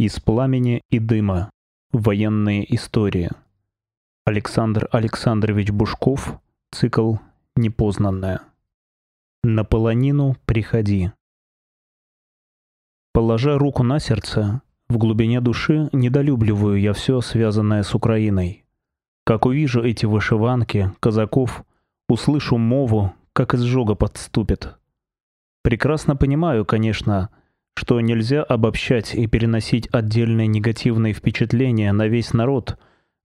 Из пламени и дыма. Военные истории. Александр Александрович Бушков. Цикл «Непознанное». На полонину приходи. Положа руку на сердце, в глубине души недолюбливаю я все, связанное с Украиной. Как увижу эти вышиванки, казаков, услышу мову, как изжога подступит. Прекрасно понимаю, конечно, что нельзя обобщать и переносить отдельные негативные впечатления на весь народ,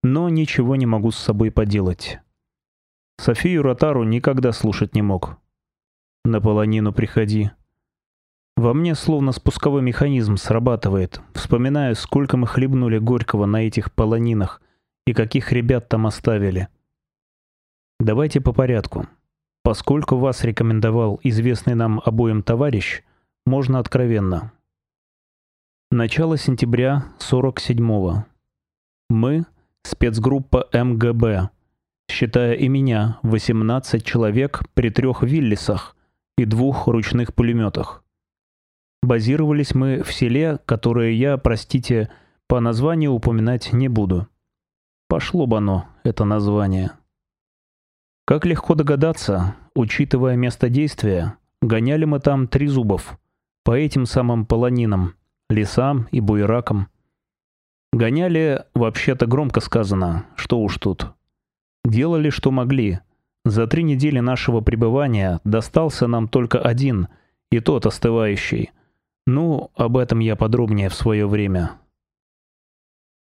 но ничего не могу с собой поделать. Софию Ротару никогда слушать не мог. На полонину приходи. Во мне словно спусковой механизм срабатывает. Вспоминаю, сколько мы хлебнули горького на этих полонинах и каких ребят там оставили. Давайте по порядку. Поскольку вас рекомендовал известный нам обоим товарищ, можно откровенно. Начало сентября 47-го. Мы, спецгруппа МГБ, считая и меня, 18 человек при трех Виллисах и двух ручных пулеметах. Базировались мы в селе, которое я, простите, по названию упоминать не буду. Пошло бы оно, это название. Как легко догадаться, учитывая место действия, гоняли мы там три зубов, по этим самым полонинам, лесам и буеракам. Гоняли, вообще-то громко сказано, что уж тут. Делали, что могли. За три недели нашего пребывания достался нам только один, и тот остывающий. Ну, об этом я подробнее в свое время.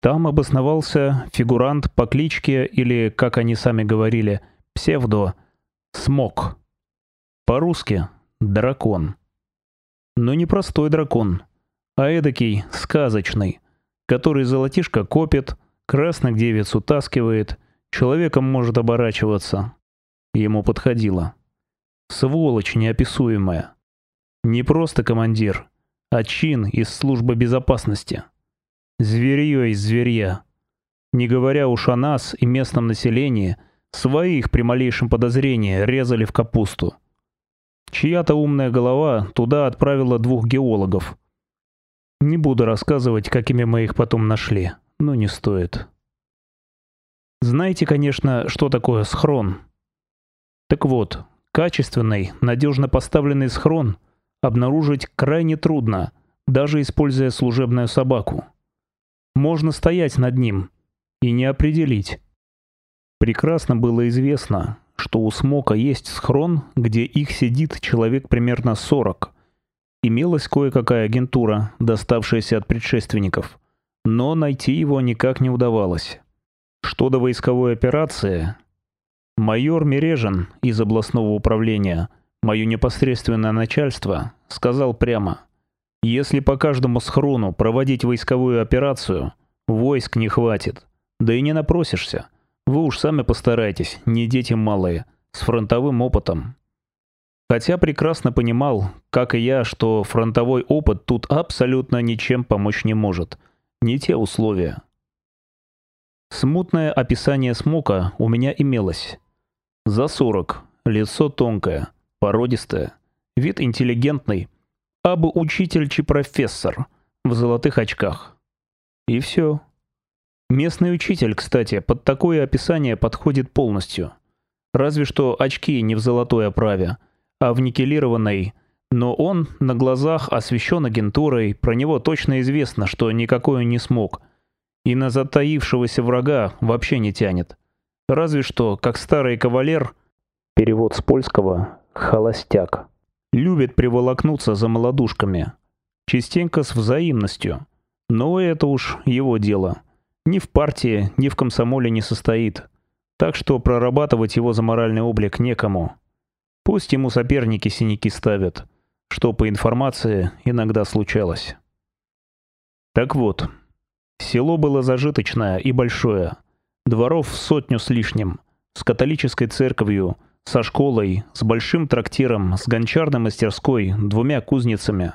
Там обосновался фигурант по кличке, или, как они сами говорили, псевдо, Смок. По-русски дракон. Но не простой дракон, а эдакий сказочный, который золотишко копит, красных девиц утаскивает, человеком может оборачиваться. Ему подходило. Сволочь неописуемая. Не просто командир, а чин из службы безопасности. Зверье из зверья. Не говоря уж о нас и местном населении, своих при малейшем подозрении резали в капусту. Чья-то умная голова туда отправила двух геологов. Не буду рассказывать, какими мы их потом нашли, но не стоит. Знаете, конечно, что такое схрон? Так вот, качественный, надежно поставленный схрон обнаружить крайне трудно, даже используя служебную собаку. Можно стоять над ним и не определить. Прекрасно было известно, что у Смока есть схрон, где их сидит человек примерно 40. Имелась кое-какая агентура, доставшаяся от предшественников, но найти его никак не удавалось. Что до войсковой операции, майор Мережин из областного управления, мое непосредственное начальство, сказал прямо: "Если по каждому схрону проводить войсковую операцию, войск не хватит, да и не напросишься". Вы уж сами постарайтесь, не дети малые, с фронтовым опытом. Хотя прекрасно понимал, как и я, что фронтовой опыт тут абсолютно ничем помочь не может. Не те условия. Смутное описание смока у меня имелось. За 40, лицо тонкое, породистое, вид интеллигентный, абы учитель чи профессор в золотых очках. И все. Местный учитель, кстати, под такое описание подходит полностью. Разве что очки не в золотой оправе, а в никелированной, но он на глазах освещен агентурой, про него точно известно, что никакой он не смог. И на затаившегося врага вообще не тянет. Разве что, как старый кавалер, перевод с польского «холостяк», любит приволокнуться за молодушками. Частенько с взаимностью. Но это уж его дело. Ни в партии, ни в комсомоле не состоит. Так что прорабатывать его за моральный облик некому. Пусть ему соперники синяки ставят, что по информации иногда случалось. Так вот, село было зажиточное и большое. Дворов сотню с лишним, с католической церковью, со школой, с большим трактиром, с гончарной мастерской, двумя кузницами.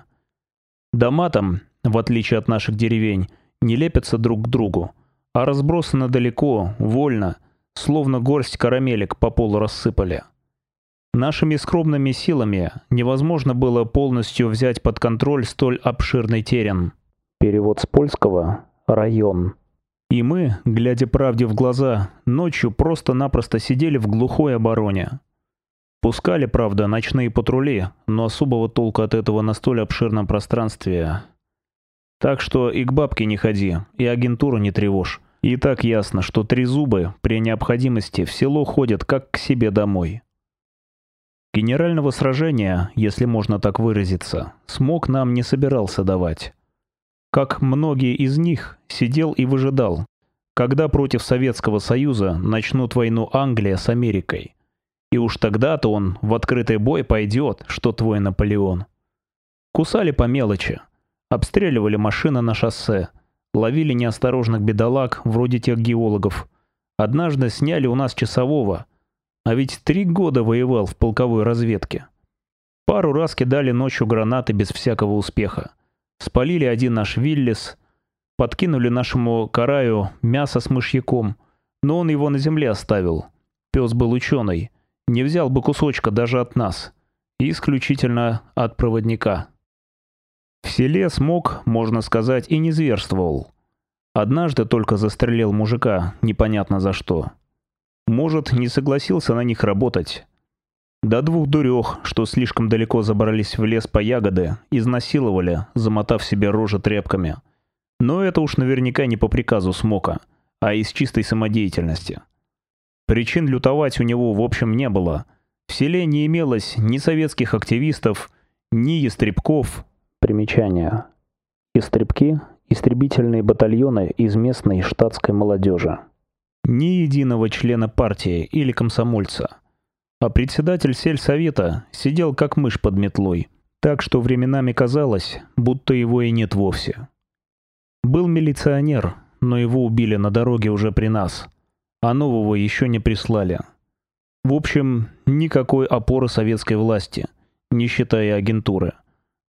Дома там, в отличие от наших деревень, не лепятся друг к другу, а разбросано далеко, вольно, словно горсть карамелек по полу рассыпали. Нашими скромными силами невозможно было полностью взять под контроль столь обширный терен. Перевод с польского «район». И мы, глядя правде в глаза, ночью просто-напросто сидели в глухой обороне. Пускали, правда, ночные патрули, но особого толка от этого на столь обширном пространстве. Так что и к бабке не ходи, и агентуру не тревожь. И так ясно, что три зубы при необходимости в село ходят как к себе домой. Генерального сражения, если можно так выразиться, смог нам не собирался давать. Как многие из них, сидел и выжидал, когда против Советского Союза начнут войну Англия с Америкой. И уж тогда-то он в открытый бой пойдет, что твой Наполеон. Кусали по мелочи. Обстреливали машины на шоссе. Ловили неосторожных бедолаг, вроде тех геологов. Однажды сняли у нас часового. А ведь три года воевал в полковой разведке. Пару раз кидали ночью гранаты без всякого успеха. Спалили один наш Виллис. Подкинули нашему караю мясо с мышьяком. Но он его на земле оставил. Пес был ученый не взял бы кусочка даже от нас, исключительно от проводника. В селе смог, можно сказать, и не зверствовал. Однажды только застрелил мужика, непонятно за что. Может, не согласился на них работать. До двух дурех, что слишком далеко забрались в лес по ягоды, изнасиловали, замотав себе рожи тряпками. Но это уж наверняка не по приказу Смока, а из чистой самодеятельности. Причин лютовать у него в общем не было. В селе не имелось ни советских активистов, ни ястребков. Примечание. Ястребки – истребительные батальоны из местной штатской молодежи. Ни единого члена партии или комсомольца. А председатель сельсовета сидел как мышь под метлой, так что временами казалось, будто его и нет вовсе. Был милиционер, но его убили на дороге уже при нас – а нового еще не прислали. В общем, никакой опоры советской власти, не считая агентуры.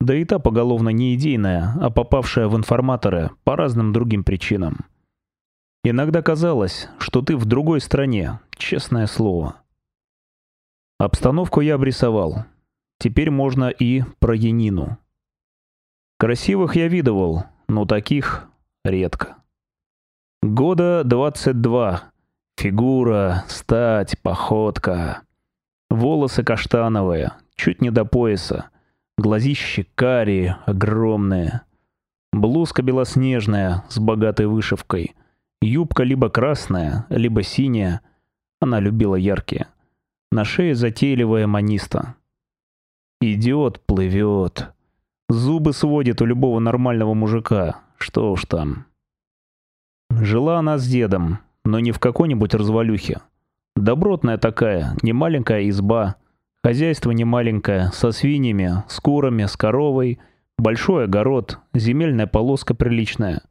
Да и та поголовно не идейная, а попавшая в информаторы по разным другим причинам. Иногда казалось, что ты в другой стране, честное слово. Обстановку я обрисовал. Теперь можно и про Янину. Красивых я видывал, но таких редко. Года 22, Фигура, стать, походка. Волосы каштановые, чуть не до пояса. Глазищи карие, огромные. Блузка белоснежная, с богатой вышивкой. Юбка либо красная, либо синяя. Она любила яркие. На шее затейливая маниста. Идет, плывет. Зубы сводит у любого нормального мужика. Что уж там. Жила она с дедом, но не в какой-нибудь развалюхе. Добротная такая, немаленькая изба, хозяйство немаленькое, со свиньями, с курами, с коровой, большой огород, земельная полоска приличная.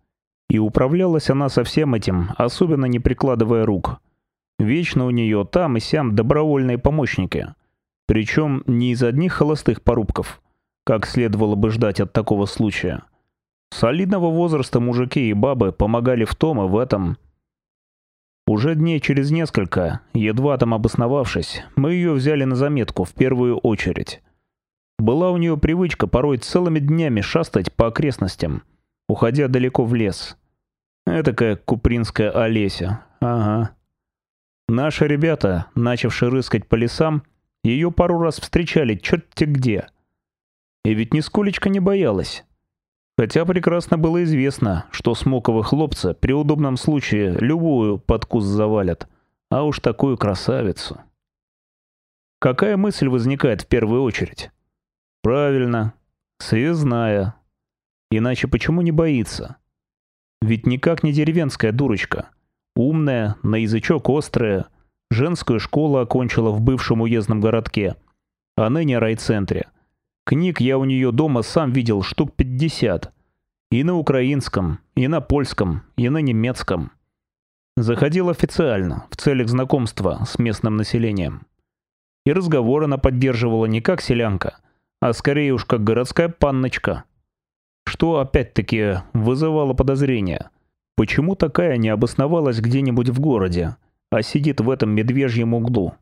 И управлялась она со всем этим, особенно не прикладывая рук. Вечно у нее там и сям добровольные помощники. Причем не из одних холостых порубков, как следовало бы ждать от такого случая. Солидного возраста мужики и бабы помогали в том и в этом – уже дней через несколько, едва там обосновавшись, мы ее взяли на заметку в первую очередь. Была у нее привычка порой целыми днями шастать по окрестностям, уходя далеко в лес. Этакая купринская Олеся. Ага. Наши ребята, начавшие рыскать по лесам, ее пару раз встречали черт-те где. И ведь нисколечко не боялась. Хотя прекрасно было известно, что смоковы хлопцы при удобном случае любую подкус завалят, а уж такую красавицу. Какая мысль возникает в первую очередь? Правильно, связная. Иначе почему не боится? Ведь никак не деревенская дурочка. Умная, на язычок острая, женскую школу окончила в бывшем уездном городке, а ныне райцентре – Книг я у нее дома сам видел штук 50. И на украинском, и на польском, и на немецком. Заходил официально, в целях знакомства с местным населением. И разговор она поддерживала не как селянка, а скорее уж как городская панночка. Что опять-таки вызывало подозрения. Почему такая не обосновалась где-нибудь в городе, а сидит в этом медвежьем углу?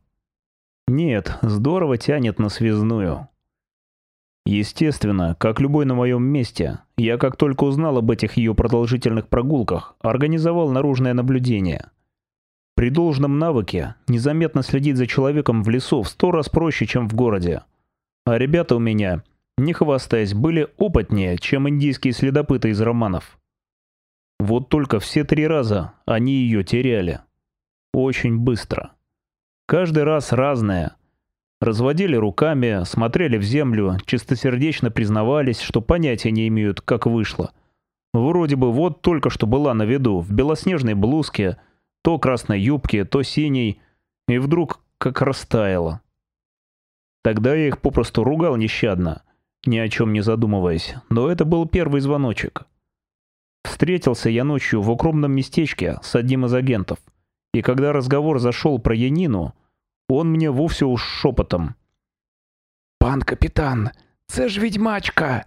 Нет, здорово тянет на связную. Естественно, как любой на моем месте, я как только узнал об этих ее продолжительных прогулках, организовал наружное наблюдение. При должном навыке незаметно следить за человеком в лесу в сто раз проще, чем в городе. А ребята у меня, не хвастаясь, были опытнее, чем индийские следопыты из романов. Вот только все три раза они ее теряли. Очень быстро. Каждый раз разное. Разводили руками, смотрели в землю, чистосердечно признавались, что понятия не имеют, как вышло. Вроде бы вот только что была на виду, в белоснежной блузке, то красной юбке, то синей, и вдруг как растаяла. Тогда я их попросту ругал нещадно, ни о чем не задумываясь, но это был первый звоночек. Встретился я ночью в укромном местечке с одним из агентов, и когда разговор зашел про Янину, он мне вовсе уж шепотом. «Пан капитан, це ж ведьмачка!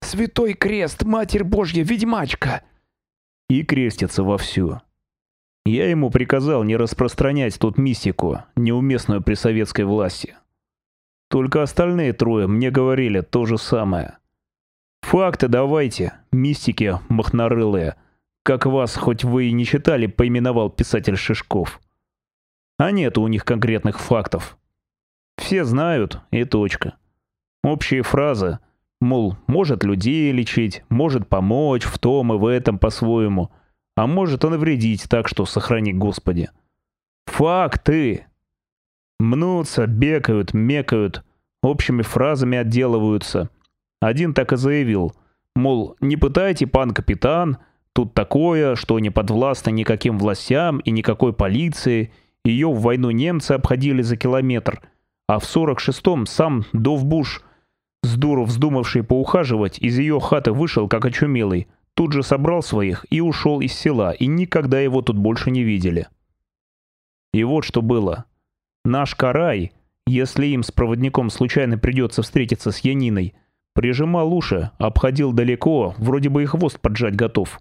Святой крест, Матерь Божья, ведьмачка!» И крестится вовсю. Я ему приказал не распространять тут мистику, неуместную при советской власти. Только остальные трое мне говорили то же самое. Факты давайте, мистики махнарылые, как вас, хоть вы и не читали, поименовал писатель Шишков. А нет у них конкретных фактов. Все знают, и точка. Общие фразы, мол, может людей лечить, может помочь в том и в этом по-своему, а может и навредить так, что сохрани Господи. Факты! Мнутся, бекают, мекают, общими фразами отделываются. Один так и заявил, мол, не пытайте, пан капитан, тут такое, что не подвластно никаким властям и никакой полиции, ее в войну немцы обходили за километр, а в 46-м сам Довбуш, с дуру вздумавший поухаживать, из ее хаты вышел как очумелый, тут же собрал своих и ушел из села, и никогда его тут больше не видели. И вот что было. Наш Карай, если им с проводником случайно придется встретиться с Яниной, прижимал уши, обходил далеко, вроде бы и хвост поджать готов.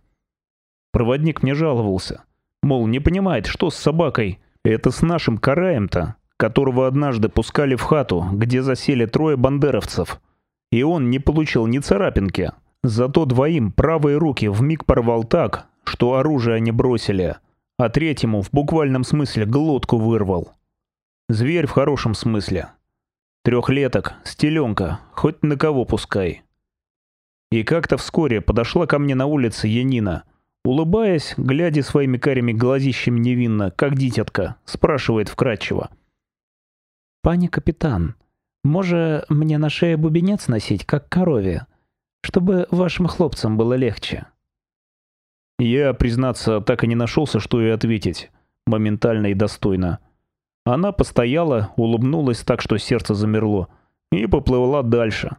Проводник мне жаловался. Мол, не понимает, что с собакой, это с нашим караем-то, которого однажды пускали в хату, где засели трое бандеровцев. И он не получил ни царапинки. Зато двоим правые руки вмиг порвал так, что оружие они бросили, а третьему в буквальном смысле глотку вырвал. Зверь в хорошем смысле. Трехлеток, стеленка, хоть на кого пускай. И как-то вскоре подошла ко мне на улице Янина — Улыбаясь, глядя своими карими глазищами невинно, как дитятка, спрашивает вкратчиво. «Пани капитан, може мне на шее бубенец носить, как корове, чтобы вашим хлопцам было легче?» Я, признаться, так и не нашелся, что и ответить, моментально и достойно. Она постояла, улыбнулась так, что сердце замерло, и поплыла дальше.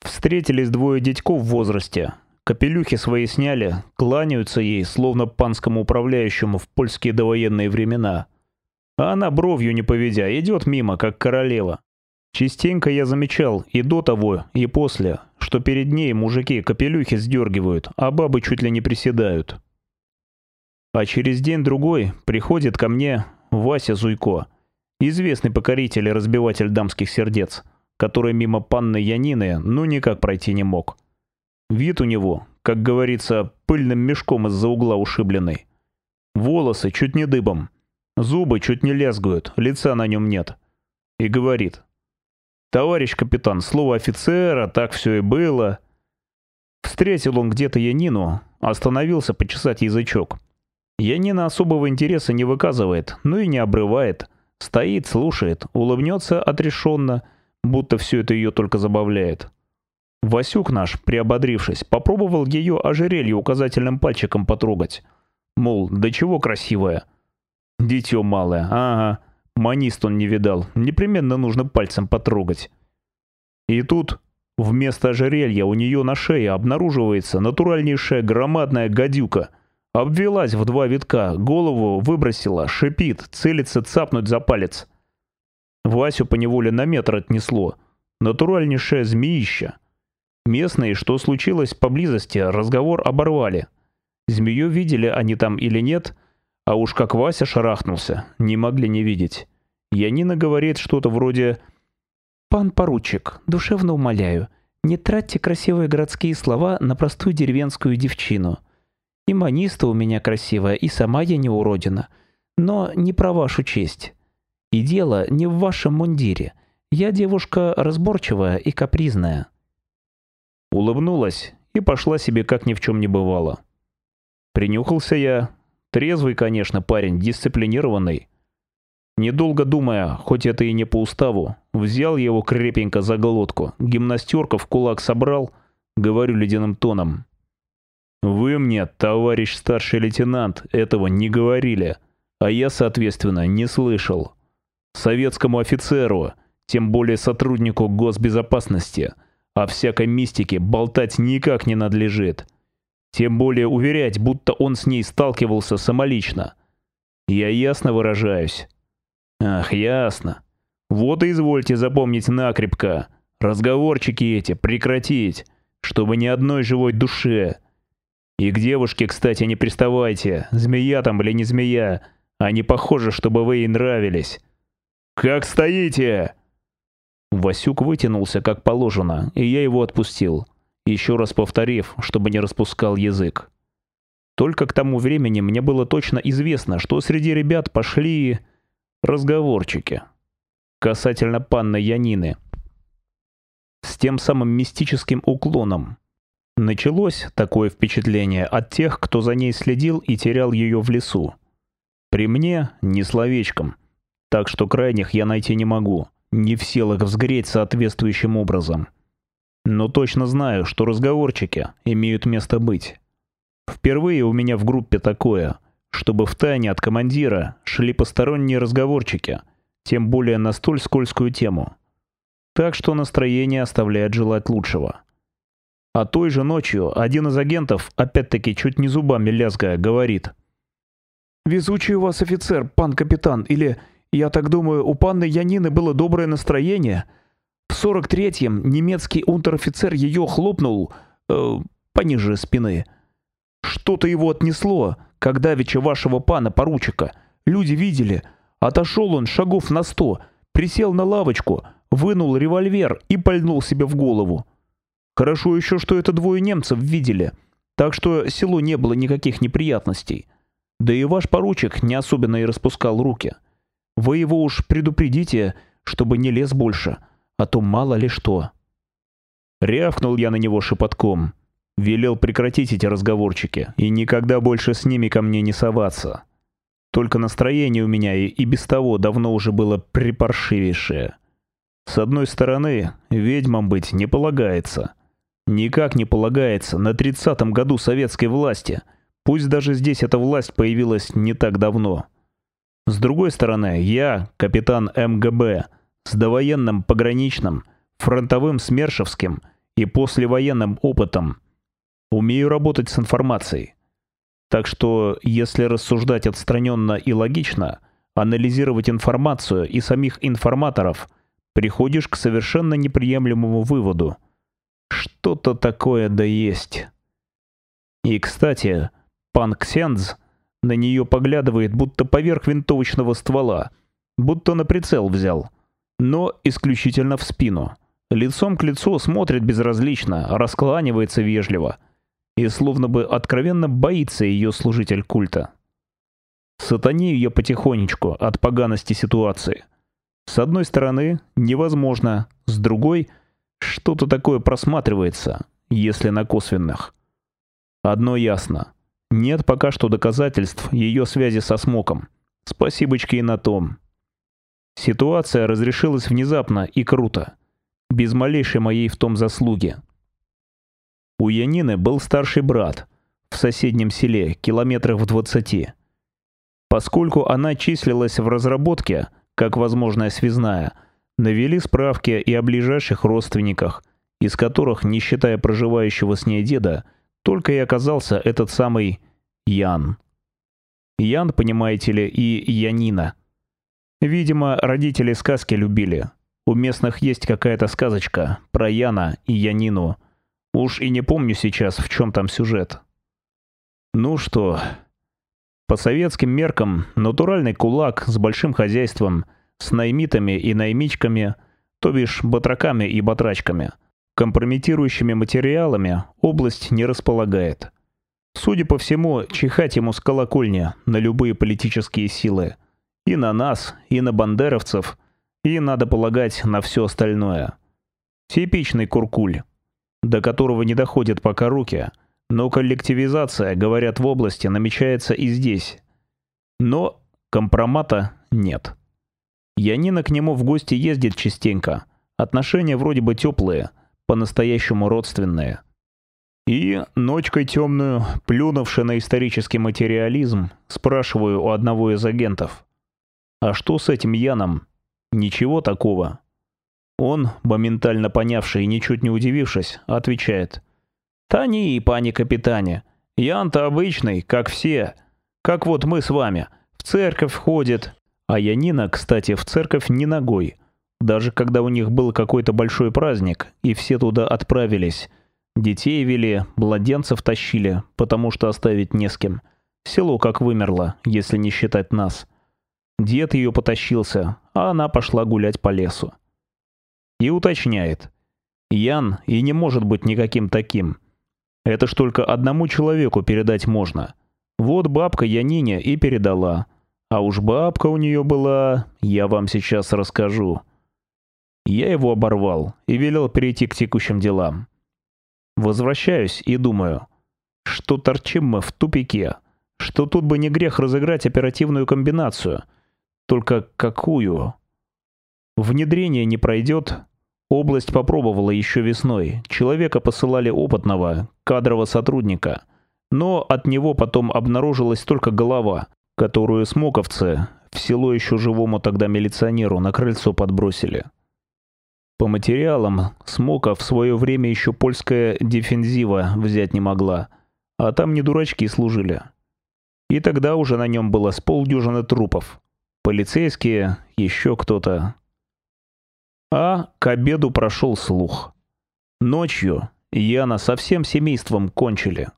Встретились двое дядьков в возрасте, Капелюхи свои сняли, кланяются ей, словно панскому управляющему в польские довоенные времена. А она бровью не поведя, идет мимо, как королева. Частенько я замечал и до того, и после, что перед ней мужики капелюхи сдергивают, а бабы чуть ли не приседают. А через день-другой приходит ко мне Вася Зуйко, известный покоритель и разбиватель дамских сердец, который мимо панны Янины ну никак пройти не мог. Вид у него, как говорится, пыльным мешком из-за угла ушибленный. Волосы чуть не дыбом. Зубы чуть не лязгают, лица на нем нет. И говорит. «Товарищ капитан, слово офицера, так все и было». Встретил он где-то Янину, остановился почесать язычок. Янина особого интереса не выказывает, но и не обрывает. Стоит, слушает, улыбнется отрешенно, будто все это ее только забавляет. Васюк наш, приободрившись, попробовал ее ожерелье указательным пальчиком потрогать. Мол, да чего красивая. Дитё малое, ага, манист он не видал, непременно нужно пальцем потрогать. И тут вместо ожерелья у нее на шее обнаруживается натуральнейшая громадная гадюка. Обвелась в два витка, голову выбросила, шипит, целится цапнуть за палец. Васю поневоле на метр отнесло. Натуральнейшая змеища. Местные, что случилось поблизости, разговор оборвали. Змею видели они там или нет, а уж как Вася шарахнулся, не могли не видеть. Янина говорит что-то вроде «Пан поручик, душевно умоляю, не тратьте красивые городские слова на простую деревенскую девчину. И маниста у меня красивая, и сама я не уродина, но не про вашу честь. И дело не в вашем мундире. Я девушка разборчивая и капризная». Улыбнулась и пошла себе как ни в чем не бывало. Принюхался я. Трезвый, конечно, парень, дисциплинированный. Недолго думая, хоть это и не по уставу, взял его крепенько за глотку, гимнастерка в кулак собрал, говорю ледяным тоном. «Вы мне, товарищ старший лейтенант, этого не говорили, а я, соответственно, не слышал. Советскому офицеру, тем более сотруднику госбезопасности, о всякой мистике болтать никак не надлежит. Тем более уверять, будто он с ней сталкивался самолично. Я ясно выражаюсь». Ах, ясно. Вот и извольте запомнить накрепко. Разговорчики эти прекратить, чтобы ни одной живой душе. И к девушке, кстати, не приставайте. Змея там или не змея. А не похоже, чтобы вы ей нравились. Как стоите? Васюк вытянулся как положено, и я его отпустил, еще раз повторив, чтобы не распускал язык. Только к тому времени мне было точно известно, что среди ребят пошли разговорчики. Касательно панны Янины. С тем самым мистическим уклоном. Началось такое впечатление от тех, кто за ней следил и терял ее в лесу. При мне ни словечком, так что крайних я найти не могу, не в силах взгреть соответствующим образом. Но точно знаю, что разговорчики имеют место быть. Впервые у меня в группе такое — чтобы в тайне от командира шли посторонние разговорчики, тем более на столь скользкую тему. Так что настроение оставляет желать лучшего. А той же ночью один из агентов, опять-таки чуть не зубами лязгая, говорит. «Везучий у вас офицер, пан капитан, или, я так думаю, у панны Янины было доброе настроение. В сорок третьем немецкий унтер-офицер ее хлопнул э, пониже спины. Что-то его отнесло, когда вече вашего пана поручика. Люди видели. Отошел он шагов на сто, присел на лавочку, вынул револьвер и пальнул себе в голову. Хорошо еще, что это двое немцев видели, так что селу не было никаких неприятностей. Да и ваш поручик не особенно и распускал руки. Вы его уж предупредите, чтобы не лез больше, а то мало ли что. Рявкнул я на него шепотком. Велел прекратить эти разговорчики и никогда больше с ними ко мне не соваться. Только настроение у меня и, и без того давно уже было припаршивейшее. С одной стороны, ведьмам быть не полагается. Никак не полагается на тридцатом году советской власти, пусть даже здесь эта власть появилась не так давно. С другой стороны, я, капитан МГБ, с довоенным пограничным, фронтовым смершевским и послевоенным опытом, Умею работать с информацией. Так что, если рассуждать отстраненно и логично, анализировать информацию и самих информаторов, приходишь к совершенно неприемлемому выводу. Что-то такое да есть. И, кстати, пан Ксенз на нее поглядывает будто поверх винтовочного ствола, будто на прицел взял, но исключительно в спину. Лицом к лицу смотрит безразлично, раскланивается вежливо — и словно бы откровенно боится ее служитель культа. Сатанею я потихонечку от поганости ситуации. С одной стороны, невозможно, с другой, что-то такое просматривается, если на косвенных. Одно ясно. Нет пока что доказательств ее связи со смоком. Спасибочки и на том. Ситуация разрешилась внезапно и круто. Без малейшей моей в том заслуги. У Янины был старший брат в соседнем селе, километрах в двадцати. Поскольку она числилась в разработке, как возможная связная, навели справки и о ближайших родственниках, из которых, не считая проживающего с ней деда, только и оказался этот самый Ян. Ян, понимаете ли, и Янина. Видимо, родители сказки любили. У местных есть какая-то сказочка про Яна и Янину – Уж и не помню сейчас, в чем там сюжет. Ну что, по советским меркам, натуральный кулак с большим хозяйством, с наймитами и наймичками, то бишь батраками и батрачками. Компрометирующими материалами область не располагает. Судя по всему, чихать ему с колокольни на любые политические силы. И на нас, и на бандеровцев, и, надо полагать, на все остальное. Типичный куркуль, до которого не доходят пока руки, но коллективизация, говорят, в области намечается и здесь. Но компромата нет. Янина к нему в гости ездит частенько. Отношения вроде бы теплые, по-настоящему родственные. И, ночкой темную, плюнувши на исторический материализм, спрашиваю у одного из агентов. «А что с этим Яном? Ничего такого?» Он, моментально понявший и ничуть не удивившись, отвечает. «Та не, пани капитане. Ян-то обычный, как все. Как вот мы с вами. В церковь ходит. А Янина, кстати, в церковь не ногой. Даже когда у них был какой-то большой праздник, и все туда отправились. Детей вели, младенцев тащили, потому что оставить не с кем. Село как вымерло, если не считать нас. Дед ее потащился, а она пошла гулять по лесу. И уточняет. Ян и не может быть никаким таким. Это ж только одному человеку передать можно. Вот бабка Янине и передала. А уж бабка у нее была, я вам сейчас расскажу. Я его оборвал и велел перейти к текущим делам. Возвращаюсь и думаю, что торчим мы в тупике, что тут бы не грех разыграть оперативную комбинацию. Только какую? Внедрение не пройдет. Область попробовала еще весной. Человека посылали опытного, кадрового сотрудника. Но от него потом обнаружилась только голова, которую смоковцы в село еще живому тогда милиционеру на крыльцо подбросили. По материалам, Смока в свое время еще польская дефензива взять не могла, а там не дурачки служили. И тогда уже на нем было с полдюжины трупов. Полицейские, еще кто-то. А к обеду прошел слух. Ночью Яна со всем семейством кончили.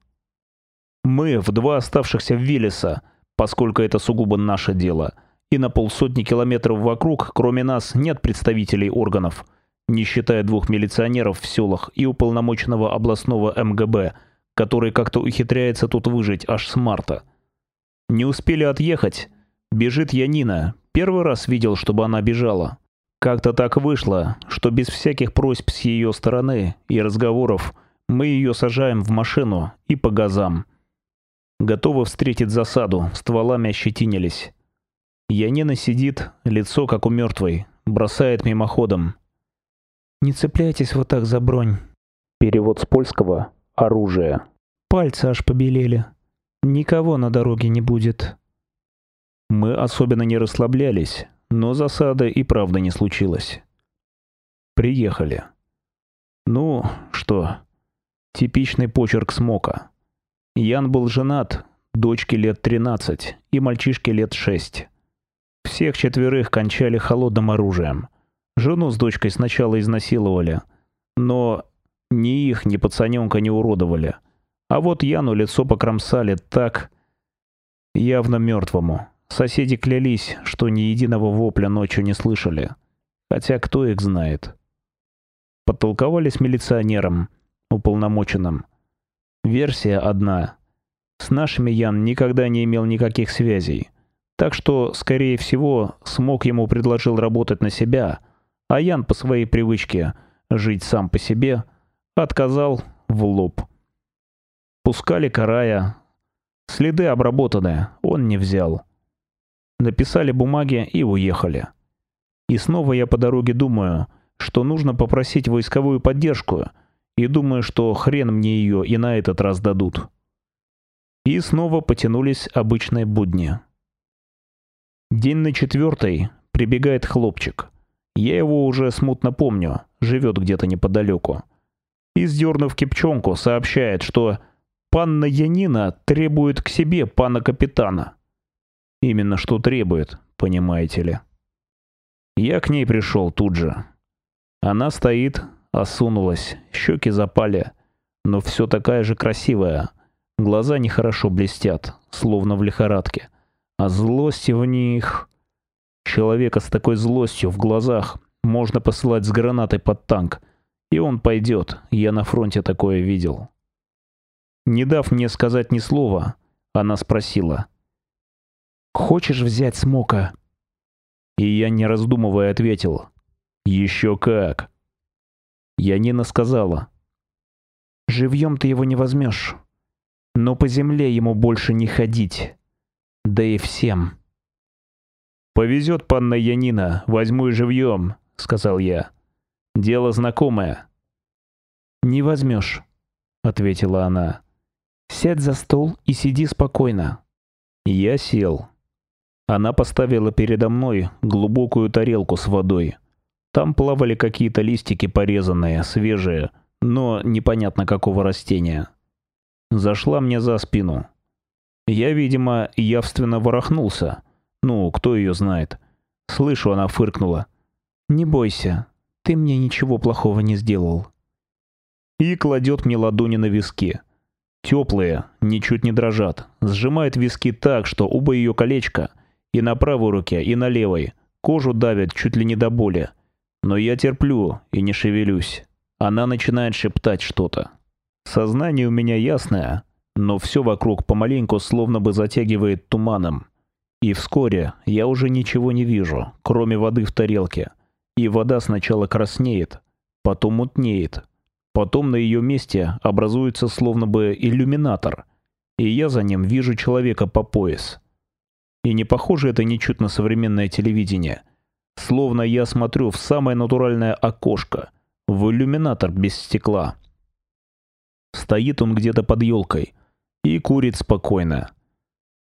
Мы в два оставшихся Виллиса, поскольку это сугубо наше дело, и на полсотни километров вокруг, кроме нас, нет представителей органов – не считая двух милиционеров в селах и уполномоченного областного МГБ, который как-то ухитряется тут выжить аж с марта. Не успели отъехать. Бежит Янина. Первый раз видел, чтобы она бежала. Как-то так вышло, что без всяких просьб с ее стороны и разговоров мы ее сажаем в машину и по газам. Готовы встретить засаду, стволами ощетинились. Янина сидит, лицо как у мертвой, бросает мимоходом. Не цепляйтесь вот так за бронь. Перевод с польского «оружие». Пальцы аж побелели. Никого на дороге не будет. Мы особенно не расслаблялись, но засада и правда не случилась. Приехали. Ну, что, типичный почерк Смока. Ян был женат, дочке лет 13 и мальчишке лет 6. Всех четверых кончали холодным оружием. Жену с дочкой сначала изнасиловали, но ни их, ни пацаненка не уродовали. А вот Яну лицо покромсали так, явно мертвому. Соседи клялись, что ни единого вопля ночью не слышали. Хотя кто их знает. Подтолковали милиционером, уполномоченным. Версия одна. С нашими Ян никогда не имел никаких связей. Так что, скорее всего, смог ему предложил работать на себя – а Ян по своей привычке жить сам по себе отказал в лоб. Пускали карая. Следы обработаны, он не взял. Написали бумаги и уехали. И снова я по дороге думаю, что нужно попросить войсковую поддержку, и думаю, что хрен мне ее и на этот раз дадут. И снова потянулись обычные будни. День на четвертый прибегает хлопчик. Я его уже смутно помню, живет где-то неподалеку. И, сдернув кипчонку, сообщает, что панна Янина требует к себе пана капитана. Именно что требует, понимаете ли. Я к ней пришел тут же. Она стоит, осунулась, щеки запали, но все такая же красивая. Глаза нехорошо блестят, словно в лихорадке. А злости в них... Человека с такой злостью в глазах можно посылать с гранатой под танк, и он пойдет, я на фронте такое видел. Не дав мне сказать ни слова, она спросила. «Хочешь взять Смока?» И я, не раздумывая, ответил. «Еще как!» Янина сказала. «Живьем ты его не возьмешь, но по земле ему больше не ходить, да и всем». «Повезет, панна Янина, возьму и живьем», — сказал я. «Дело знакомое». «Не возьмешь», — ответила она. «Сядь за стол и сиди спокойно». Я сел. Она поставила передо мной глубокую тарелку с водой. Там плавали какие-то листики порезанные, свежие, но непонятно какого растения. Зашла мне за спину. Я, видимо, явственно ворохнулся. Ну, кто ее знает. Слышу, она фыркнула. «Не бойся, ты мне ничего плохого не сделал». И кладет мне ладони на виски. Теплые, ничуть не дрожат. Сжимает виски так, что оба ее колечка, и на правой руке, и на левой, кожу давят чуть ли не до боли. Но я терплю и не шевелюсь. Она начинает шептать что-то. Сознание у меня ясное, но все вокруг помаленьку словно бы затягивает туманом. И вскоре я уже ничего не вижу, кроме воды в тарелке. И вода сначала краснеет, потом мутнеет. Потом на ее месте образуется словно бы иллюминатор, и я за ним вижу человека по пояс. И не похоже это ничуть на современное телевидение. Словно я смотрю в самое натуральное окошко, в иллюминатор без стекла. Стоит он где-то под елкой и курит спокойно.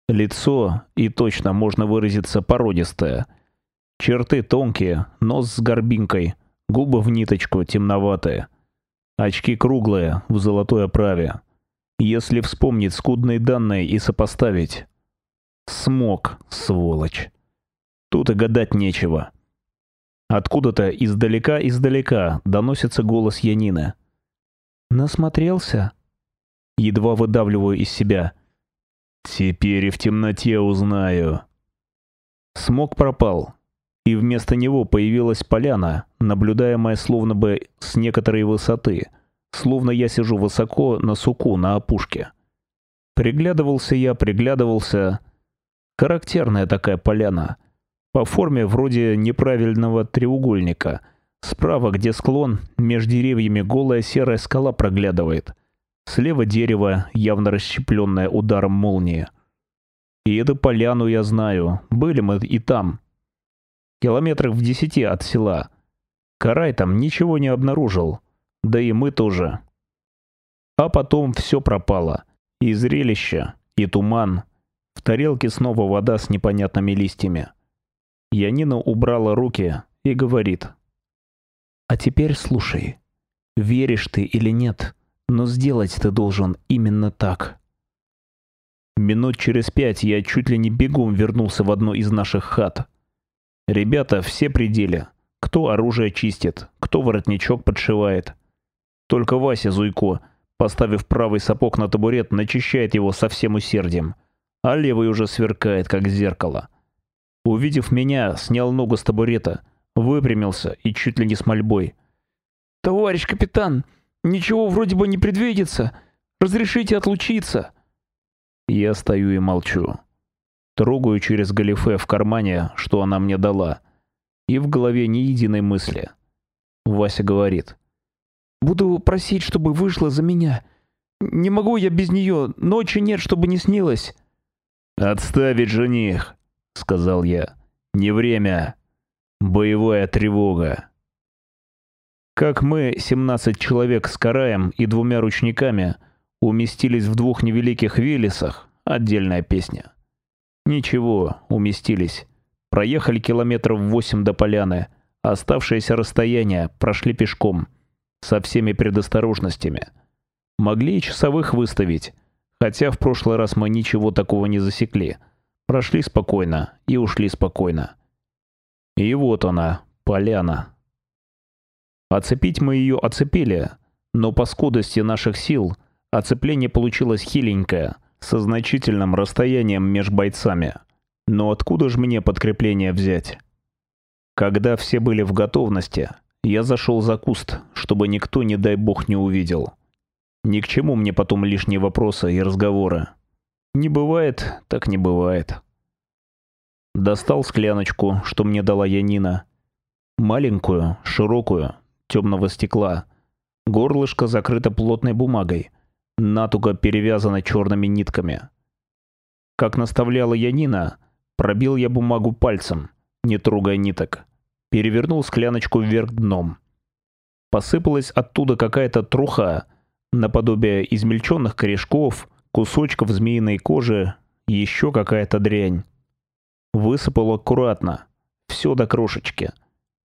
Лицо, и точно можно выразиться, породистое. Черты тонкие, нос с горбинкой, губы в ниточку, темноватые. Очки круглые, в золотой оправе. Если вспомнить скудные данные и сопоставить. Смог, сволочь. Тут и гадать нечего. Откуда-то издалека-издалека доносится голос Янины. «Насмотрелся?» Едва выдавливаю из себя – Теперь и в темноте узнаю. Смог пропал, и вместо него появилась поляна, наблюдаемая словно бы с некоторой высоты, словно я сижу высоко на суку на опушке. Приглядывался я, приглядывался. Характерная такая поляна. По форме вроде неправильного треугольника. Справа, где склон, между деревьями голая серая скала проглядывает — Слева дерево, явно расщепленное ударом молнии. И эту поляну я знаю. Были мы и там. Километрах в десяти от села. Карай там ничего не обнаружил. Да и мы тоже. А потом все пропало. И зрелище, и туман. В тарелке снова вода с непонятными листьями. Янина убрала руки и говорит. «А теперь слушай. Веришь ты или нет?» Но сделать ты должен именно так. Минут через пять я чуть ли не бегом вернулся в одну из наших хат. Ребята все пределе. Кто оружие чистит, кто воротничок подшивает. Только Вася Зуйко, поставив правый сапог на табурет, начищает его со всем усердием, а левый уже сверкает, как зеркало. Увидев меня, снял ногу с табурета, выпрямился и чуть ли не с мольбой. «Товарищ капитан, Ничего вроде бы не предвидится. Разрешите отлучиться. Я стою и молчу. Трогаю через галифе в кармане, что она мне дала. И в голове ни единой мысли. Вася говорит. «Буду просить, чтобы вышла за меня. Не могу я без нее, ночи нет, чтобы не снилось». «Отставить жених», — сказал я. «Не время. Боевая тревога». Как мы, 17 человек с караем и двумя ручниками, уместились в двух невеликих Велесах, отдельная песня. Ничего, уместились. Проехали километров восемь до поляны, оставшееся расстояние прошли пешком, со всеми предосторожностями. Могли и часовых выставить, хотя в прошлый раз мы ничего такого не засекли. Прошли спокойно и ушли спокойно. И вот она, поляна. Оцепить мы ее оцепили, но по скудости наших сил оцепление получилось хиленькое, со значительным расстоянием между бойцами. Но откуда же мне подкрепление взять? Когда все были в готовности, я зашел за куст, чтобы никто, не дай бог, не увидел. Ни к чему мне потом лишние вопросы и разговоры. Не бывает, так не бывает. Достал скляночку, что мне дала Янина. Маленькую, широкую, темного стекла. Горлышко закрыто плотной бумагой, натуго перевязано черными нитками. Как наставляла Янина, пробил я бумагу пальцем, не трогая ниток. Перевернул скляночку вверх дном. Посыпалась оттуда какая-то труха, наподобие измельченных корешков, кусочков змеиной кожи, еще какая-то дрянь. Высыпал аккуратно, все до крошечки.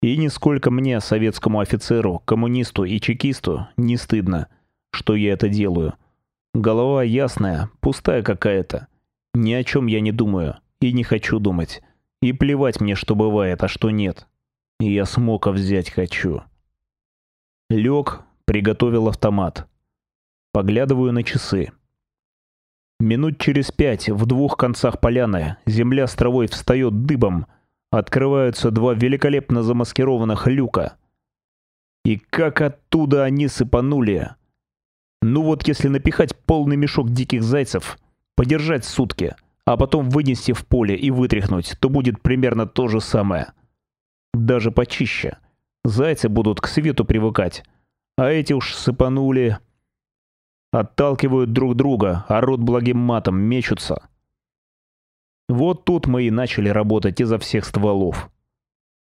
И нисколько мне, советскому офицеру, коммунисту и чекисту, не стыдно, что я это делаю. Голова ясная, пустая какая-то. Ни о чем я не думаю и не хочу думать. И плевать мне, что бывает, а что нет. И я смока взять хочу. Лег, приготовил автомат. Поглядываю на часы. Минут через пять в двух концах поляны земля с травой встает дыбом. Открываются два великолепно замаскированных люка. И как оттуда они сыпанули. Ну вот если напихать полный мешок диких зайцев, подержать сутки — а потом вынести в поле и вытряхнуть, то будет примерно то же самое. Даже почище. Зайцы будут к свету привыкать, а эти уж сыпанули. Отталкивают друг друга, орут благим матом, мечутся. Вот тут мы и начали работать изо всех стволов.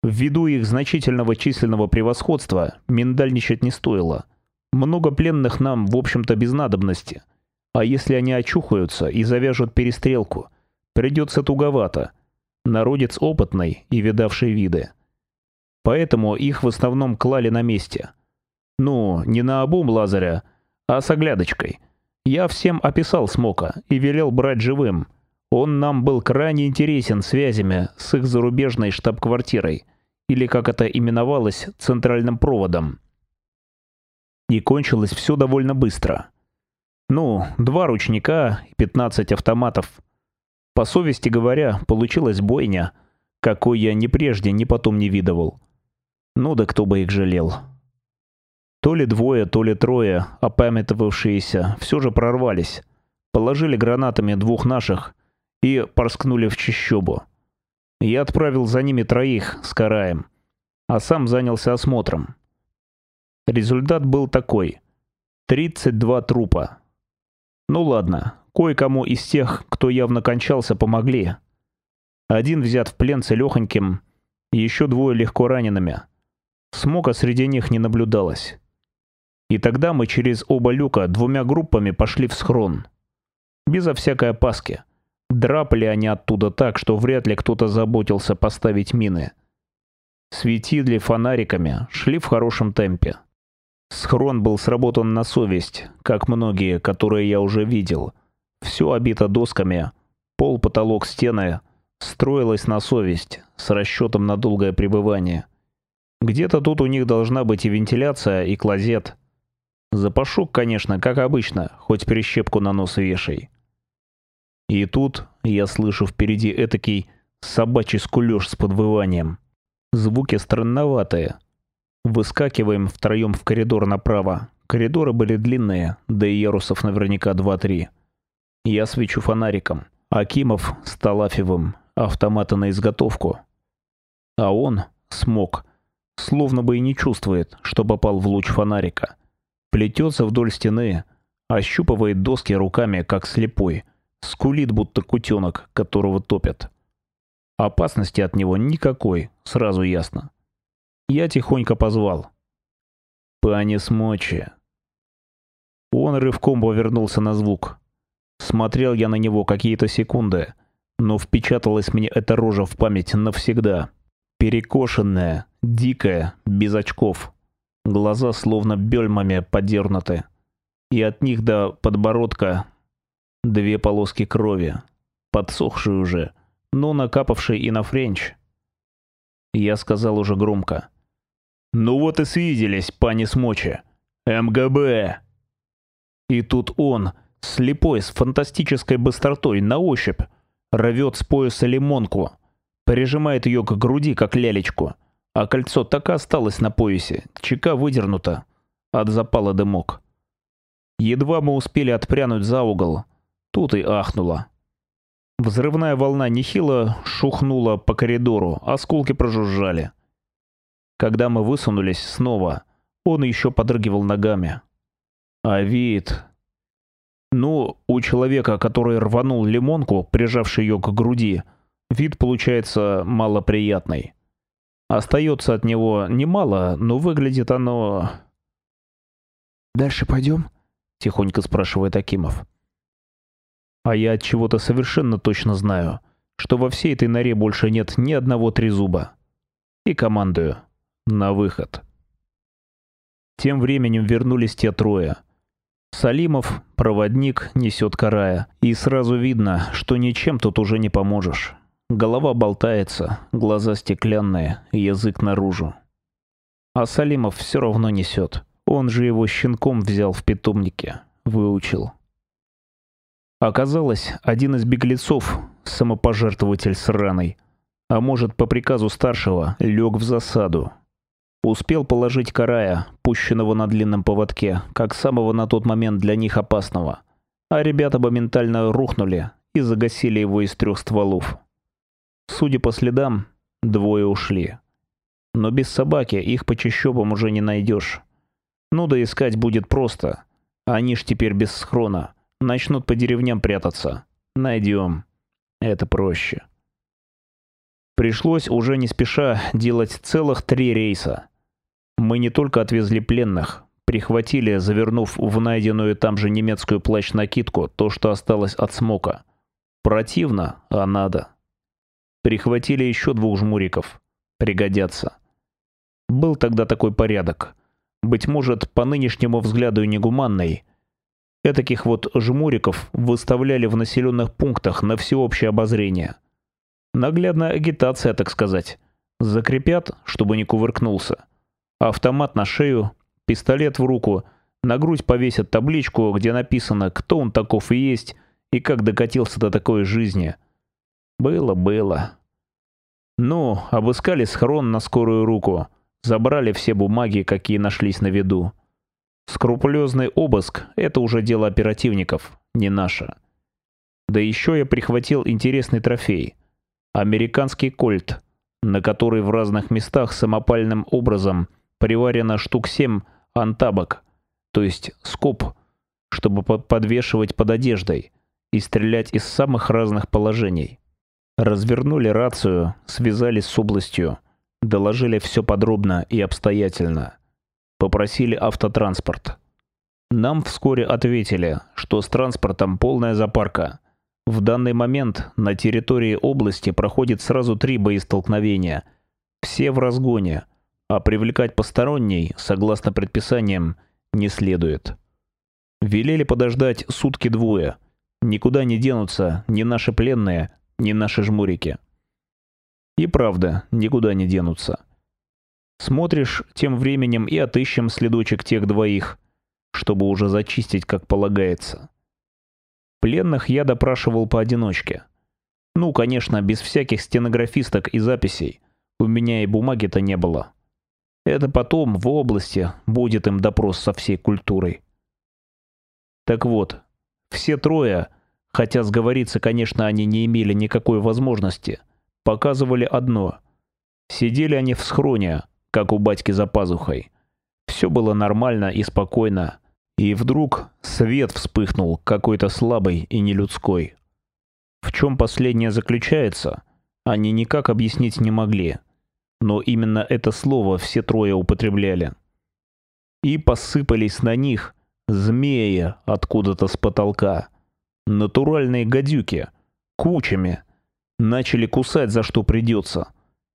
Ввиду их значительного численного превосходства, миндальничать не стоило. Много пленных нам, в общем-то, без надобности — а если они очухаются и завяжут перестрелку, придется туговато. Народец опытный и видавший виды. Поэтому их в основном клали на месте. Ну, не на обум Лазаря, а с оглядочкой. Я всем описал Смока и велел брать живым. Он нам был крайне интересен связями с их зарубежной штаб-квартирой, или, как это именовалось, центральным проводом. И кончилось все довольно быстро. Ну, два ручника и 15 автоматов. По совести говоря, получилась бойня, какой я ни прежде, ни потом не видывал. Ну да кто бы их жалел. То ли двое, то ли трое, опамятовавшиеся, все же прорвались. Положили гранатами двух наших и порскнули в чащобу. Я отправил за ними троих с караем, а сам занялся осмотром. Результат был такой. 32 трупа. Ну ладно, кое-кому из тех, кто явно кончался, помогли. Один взят в плен целехоньким, еще двое легко ранеными. Смока среди них не наблюдалось. И тогда мы через оба люка двумя группами пошли в схрон. Безо всякой опаски. Драпали они оттуда так, что вряд ли кто-то заботился поставить мины. Светили фонариками, шли в хорошем темпе. Схрон был сработан на совесть, как многие, которые я уже видел. Все обито досками, пол, потолок, стены строилось на совесть, с расчетом на долгое пребывание. Где-то тут у них должна быть и вентиляция, и клозет. Запашок, конечно, как обычно, хоть прищепку на нос вешай. И тут я слышу впереди этакий собачий скулёж с подвыванием. Звуки странноватые, Выскакиваем втроем в коридор направо. Коридоры были длинные, да и ярусов наверняка два-три. Я свечу фонариком. Акимов с Талафевым, автоматы на изготовку. А он, смог, словно бы и не чувствует, что попал в луч фонарика. Плетется вдоль стены, ощупывает доски руками, как слепой. Скулит, будто кутенок, которого топят. Опасности от него никакой, сразу ясно. Я тихонько позвал. «Пани Смочи». Он рывком повернулся на звук. Смотрел я на него какие-то секунды, но впечаталась мне эта рожа в память навсегда. Перекошенная, дикая, без очков. Глаза словно бельмами подернуты. И от них до подбородка две полоски крови, подсохшие уже, но накапавшие и на френч. Я сказал уже громко. «Ну вот и свиделись, пани Смочи. МГБ!» И тут он, слепой, с фантастической быстротой, на ощупь, рвет с пояса лимонку, прижимает ее к груди, как лялечку — а кольцо так и осталось на поясе, чека выдернута, от запала дымок. Едва мы успели отпрянуть за угол, тут и ахнуло. Взрывная волна нехило шухнула по коридору, осколки прожужжали. Когда мы высунулись снова, он еще подрыгивал ногами. А вид... Ну, у человека, который рванул лимонку, прижавший ее к груди, вид получается малоприятный. Остается от него немало, но выглядит оно... «Дальше пойдем?» — тихонько спрашивает Акимов. А я от чего-то совершенно точно знаю, что во всей этой норе больше нет ни одного трезуба. И командую. На выход. Тем временем вернулись те трое. Салимов, проводник, несет карая, и сразу видно, что ничем тут уже не поможешь. Голова болтается, глаза стеклянные, язык наружу. А Салимов все равно несет. Он же его щенком взял в питомнике, выучил. Оказалось, один из беглецов, самопожертвователь сраный, а может, по приказу старшего, лег в засаду. Успел положить карая, пущенного на длинном поводке, как самого на тот момент для них опасного. А ребята моментально рухнули и загасили его из трех стволов. Судя по следам, двое ушли. Но без собаки их по чащобам уже не найдешь. Ну да искать будет просто. Они ж теперь без схрона. Начнут по деревням прятаться. Найдем. Это проще. Пришлось уже не спеша делать целых три рейса. Мы не только отвезли пленных, прихватили, завернув в найденную там же немецкую плащ-накидку, то, что осталось от смока. Противно, а надо. Прихватили еще двух жмуриков. Пригодятся. Был тогда такой порядок быть может, по нынешнему взгляду негуманный. Этаких вот жмуриков выставляли в населенных пунктах на всеобщее обозрение. Наглядная агитация, так сказать. Закрепят, чтобы не кувыркнулся. Автомат на шею, пистолет в руку, на грудь повесят табличку, где написано, кто он таков и есть, и как докатился до такой жизни. Было, было. Ну, обыскали схрон на скорую руку. Забрали все бумаги, какие нашлись на виду. Скрупулезный обыск — это уже дело оперативников, не наше. Да еще я прихватил интересный трофей. Американский кольт, на который в разных местах самопальным образом приварено штук семь антабок, то есть скоб, чтобы подвешивать под одеждой и стрелять из самых разных положений. Развернули рацию, связались с областью — Доложили все подробно и обстоятельно. Попросили автотранспорт. Нам вскоре ответили, что с транспортом полная запарка. В данный момент на территории области проходит сразу три боестолкновения. Все в разгоне, а привлекать посторонний, согласно предписаниям, не следует. Велели подождать сутки двое. Никуда не денутся ни наши пленные, ни наши жмурики. И правда, никуда не денутся. Смотришь, тем временем и отыщем следочек тех двоих, чтобы уже зачистить, как полагается. Пленных я допрашивал поодиночке. Ну, конечно, без всяких стенографисток и записей. У меня и бумаги-то не было. Это потом, в области, будет им допрос со всей культурой. Так вот, все трое, хотя сговориться, конечно, они не имели никакой возможности, показывали одно. Сидели они в схроне, как у батьки за пазухой. Все было нормально и спокойно. И вдруг свет вспыхнул, какой-то слабый и нелюдской. В чем последнее заключается, они никак объяснить не могли. Но именно это слово все трое употребляли. И посыпались на них змеи откуда-то с потолка. Натуральные гадюки, кучами, начали кусать за что придется.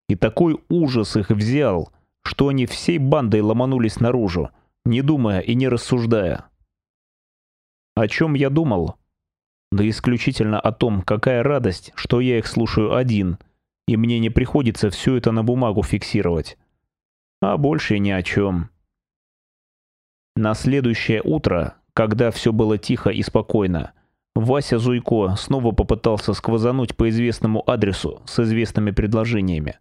И такой ужас их взял, что они всей бандой ломанулись наружу, не думая и не рассуждая. О чем я думал? Да исключительно о том, какая радость, что я их слушаю один, и мне не приходится все это на бумагу фиксировать. А больше ни о чем. На следующее утро, когда все было тихо и спокойно, Вася Зуйко снова попытался сквозануть по известному адресу с известными предложениями.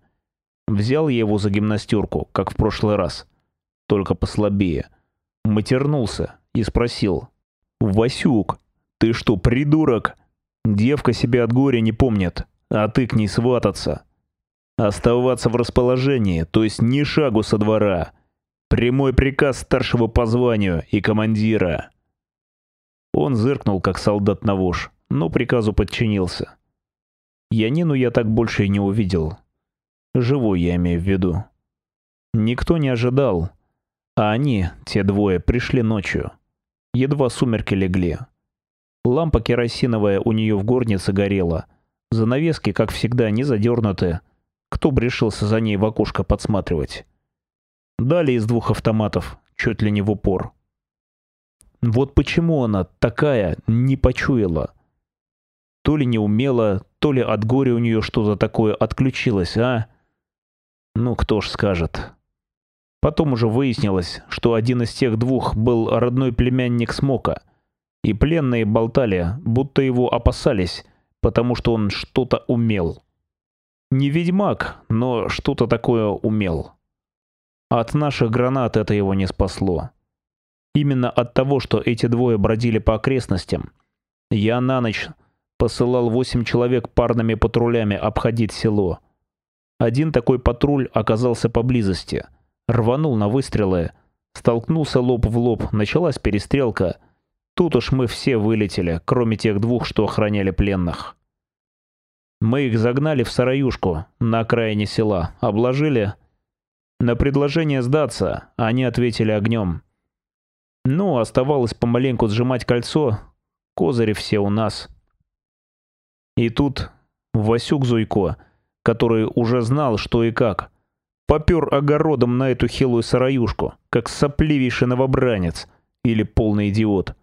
Взял я его за гимнастерку, как в прошлый раз, только послабее. Матернулся и спросил. «Васюк, ты что, придурок? Девка себя от горя не помнит, а ты к ней свататься. Оставаться в расположении, то есть ни шагу со двора. Прямой приказ старшего по званию и командира». Он зыркнул, как солдат на вож, но приказу подчинился. Янину я так больше и не увидел. Живой я имею в виду. Никто не ожидал, а они, те двое, пришли ночью. Едва сумерки легли. Лампа керосиновая у нее в горнице горела. Занавески, как всегда, не задернуты. Кто бы решился за ней в окошко подсматривать? Дали из двух автоматов, чуть ли не в упор. Вот почему она такая не почуяла. То ли не умела, то ли от горя у нее что-то такое отключилось, а? Ну, кто ж скажет. Потом уже выяснилось, что один из тех двух был родной племянник Смока, и пленные болтали, будто его опасались, потому что он что-то умел. Не ведьмак, но что-то такое умел. От наших гранат это его не спасло. Именно от того, что эти двое бродили по окрестностям, я на ночь посылал восемь человек парными патрулями обходить село. Один такой патруль оказался поблизости, рванул на выстрелы, столкнулся лоб в лоб, началась перестрелка. Тут уж мы все вылетели, кроме тех двух, что охраняли пленных. Мы их загнали в сараюшку на окраине села, обложили. На предложение сдаться они ответили огнем. Ну, оставалось помаленьку сжимать кольцо. Козыри все у нас. И тут Васюк Зуйко, который уже знал, что и как, попер огородом на эту хилую сараюшку, как сопливейший новобранец или полный идиот.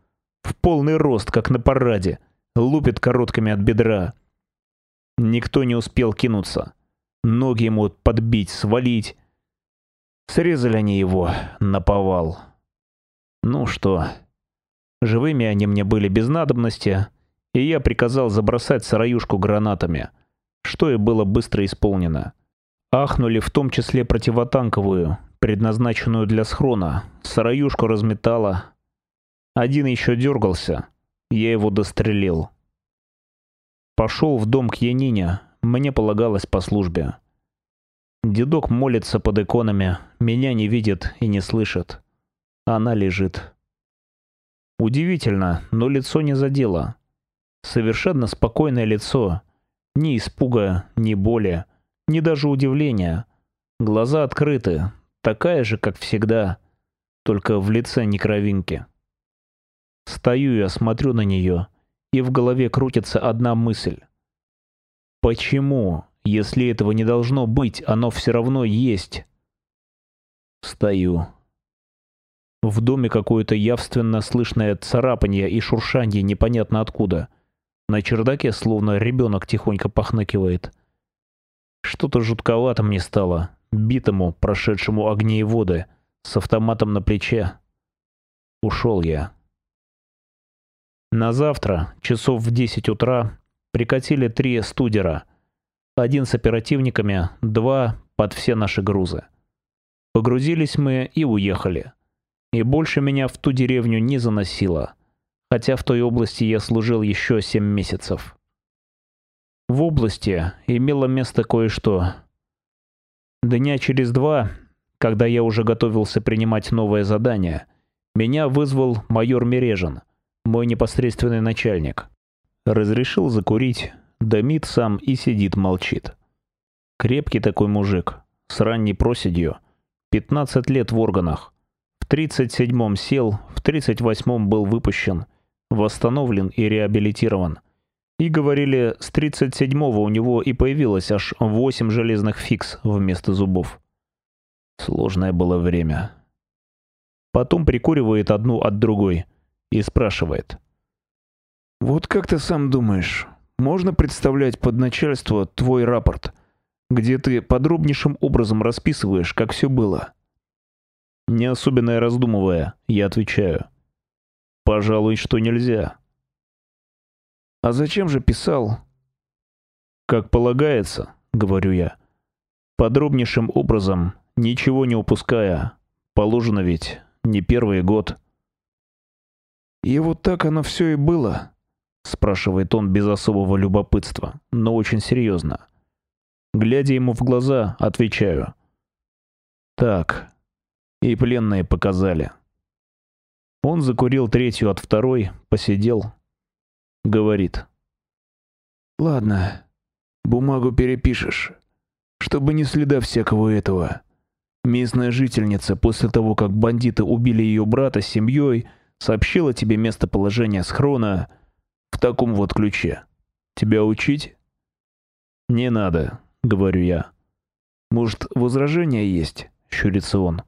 В полный рост, как на параде, лупит коротками от бедра. Никто не успел кинуться. Ноги ему подбить, свалить. Срезали они его на повал. Ну что, живыми они мне были без надобности, и я приказал забросать сараюшку гранатами, что и было быстро исполнено. Ахнули в том числе противотанковую, предназначенную для схрона, сараюшку разметала. Один еще дергался, я его дострелил. Пошел в дом к Янине, мне полагалось по службе. Дедок молится под иконами, меня не видит и не слышит. Она лежит. Удивительно, но лицо не задело. Совершенно спокойное лицо. Ни испуга, ни боли, ни даже удивления. Глаза открыты, такая же, как всегда, только в лице не кровинки. Стою я, смотрю на нее, и в голове крутится одна мысль. Почему, если этого не должно быть, оно все равно есть? Стою. В доме какое-то явственно слышное царапанье и шуршанье непонятно откуда. На чердаке словно ребенок тихонько похныкивает. Что-то жутковато мне стало, битому, прошедшему огни и воды, с автоматом на плече. Ушел я. На завтра, часов в десять утра, прикатили три студера. Один с оперативниками, два под все наши грузы. Погрузились мы и уехали. И больше меня в ту деревню не заносило хотя в той области я служил еще семь месяцев. В области имело место кое-что. Дня через два, когда я уже готовился принимать новое задание, меня вызвал майор Мережин, мой непосредственный начальник. Разрешил закурить, дымит сам и сидит молчит. Крепкий такой мужик, с ранней проседью, 15 лет в органах. В 37-м сел, в 38-м был выпущен – восстановлен и реабилитирован. И говорили, с 37-го у него и появилось аж 8 железных фикс вместо зубов. Сложное было время. Потом прикуривает одну от другой и спрашивает. «Вот как ты сам думаешь, можно представлять под начальство твой рапорт, где ты подробнейшим образом расписываешь, как все было?» Не особенно раздумывая, я отвечаю – Пожалуй, что нельзя. А зачем же писал? Как полагается, говорю я. Подробнейшим образом, ничего не упуская. Положено ведь, не первый год. «И вот так оно все и было?» спрашивает он без особого любопытства, но очень серьезно. Глядя ему в глаза, отвечаю. «Так, и пленные показали». Он закурил третью от второй, посидел. Говорит. «Ладно, бумагу перепишешь, чтобы не следа всякого этого. Местная жительница после того, как бандиты убили ее брата с семьей, сообщила тебе местоположение схрона в таком вот ключе. Тебя учить?» «Не надо», — говорю я. «Может, возражения есть?» — щурится он.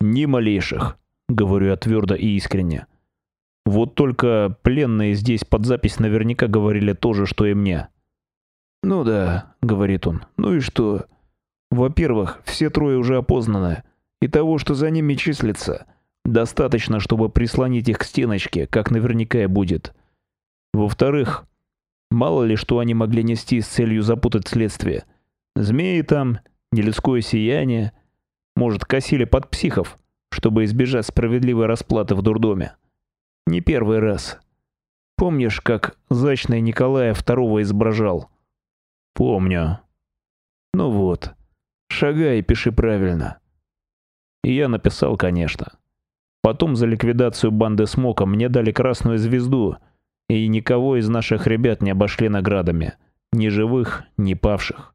«Ни малейших», — говорю я твердо и искренне. Вот только пленные здесь под запись наверняка говорили то же, что и мне. «Ну да», — говорит он. «Ну и что? Во-первых, все трое уже опознаны, и того, что за ними числится, достаточно, чтобы прислонить их к стеночке, как наверняка и будет. Во-вторых, мало ли что они могли нести с целью запутать следствие. Змеи там, нелюдское сияние, может, косили под психов, чтобы избежать справедливой расплаты в дурдоме. Не первый раз. Помнишь, как Зачный Николая II изображал? Помню. Ну вот. Шагай и пиши правильно. И я написал, конечно. Потом за ликвидацию банды Смока мне дали красную звезду, и никого из наших ребят не обошли наградами. Ни живых, ни павших.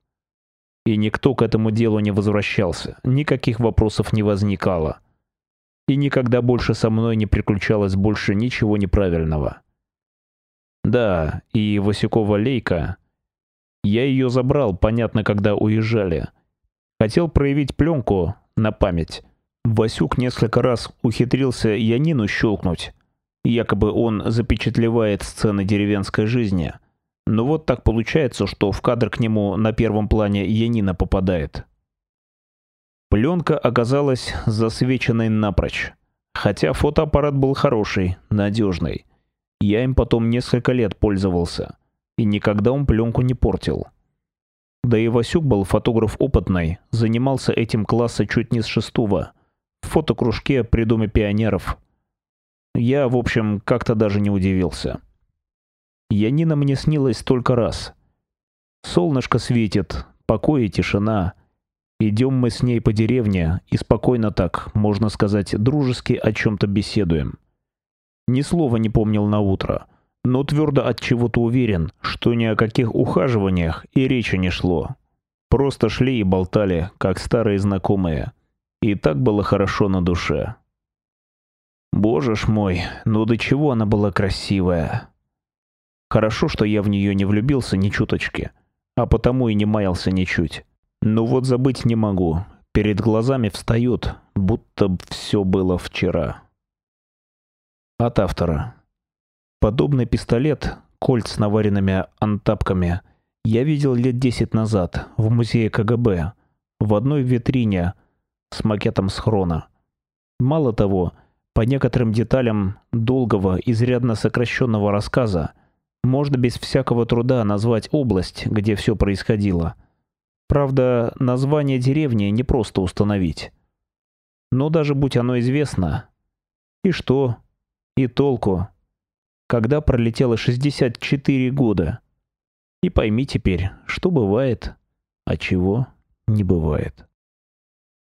И никто к этому делу не возвращался, никаких вопросов не возникало и никогда больше со мной не приключалось больше ничего неправильного. Да, и Васюкова лейка. Я ее забрал, понятно, когда уезжали. Хотел проявить пленку на память. Васюк несколько раз ухитрился Янину щелкнуть. Якобы он запечатлевает сцены деревенской жизни. Но вот так получается, что в кадр к нему на первом плане Янина попадает. Пленка оказалась засвеченной напрочь. Хотя фотоаппарат был хороший, надежный. Я им потом несколько лет пользовался. И никогда он пленку не портил. Да и Васюк был фотограф опытный, занимался этим класса чуть не с шестого. В фотокружке при Доме пионеров. Я, в общем, как-то даже не удивился. Янина мне снилась столько раз. Солнышко светит, покой и тишина — Идем мы с ней по деревне и спокойно так, можно сказать, дружески о чем-то беседуем. Ни слова не помнил на утро, но твердо от чего-то уверен, что ни о каких ухаживаниях и речи не шло. Просто шли и болтали, как старые знакомые. И так было хорошо на душе. Боже ж мой, ну до чего она была красивая. Хорошо, что я в нее не влюбился ни чуточки, а потому и не маялся ничуть. Но вот забыть не могу. Перед глазами встает, будто все было вчера. От автора. Подобный пистолет, кольт с наваренными антапками, я видел лет десять назад в музее КГБ, в одной витрине с макетом схрона. Мало того, по некоторым деталям долгого, изрядно сокращенного рассказа можно без всякого труда назвать область, где все происходило – Правда, название деревни не просто установить. Но даже будь оно известно, и что, и толку, когда пролетело 64 года. И пойми теперь, что бывает, а чего не бывает.